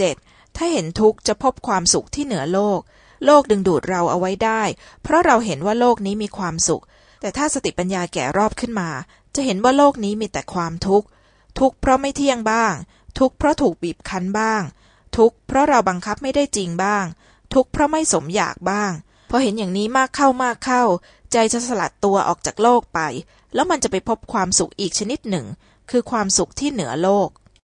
7. ถ้าเห็นทุกข์จะพบความสุขที่เหนือโลก โลกดึงดูดเราเอาไว้ได้ เพราะเราเห็นว่าโลกนี้มีความสุข แต่ถ้าสติปัญญาแก่รอบขึ้นมา จะเห็นว่าโลกนี้มีแต่ความทุกข์ทุกข์เพราะไม่เที่ยงบ้าง ทุกข์เพราะถูกบีบคั้นบ้าง ทุกข์เพราะเราบังคับไม่ได้จริงบ้าง ทุกข์เพราะไม่สมอยากบ้างพอเห็นอย่างนี้มากเข้ามากเข้า ใจจะสลัดตัวออกจากโลกไป แล้วมันจะไปพบความสุขอีกชนิดหนึ่ง คือความสุขที่เหนือโลก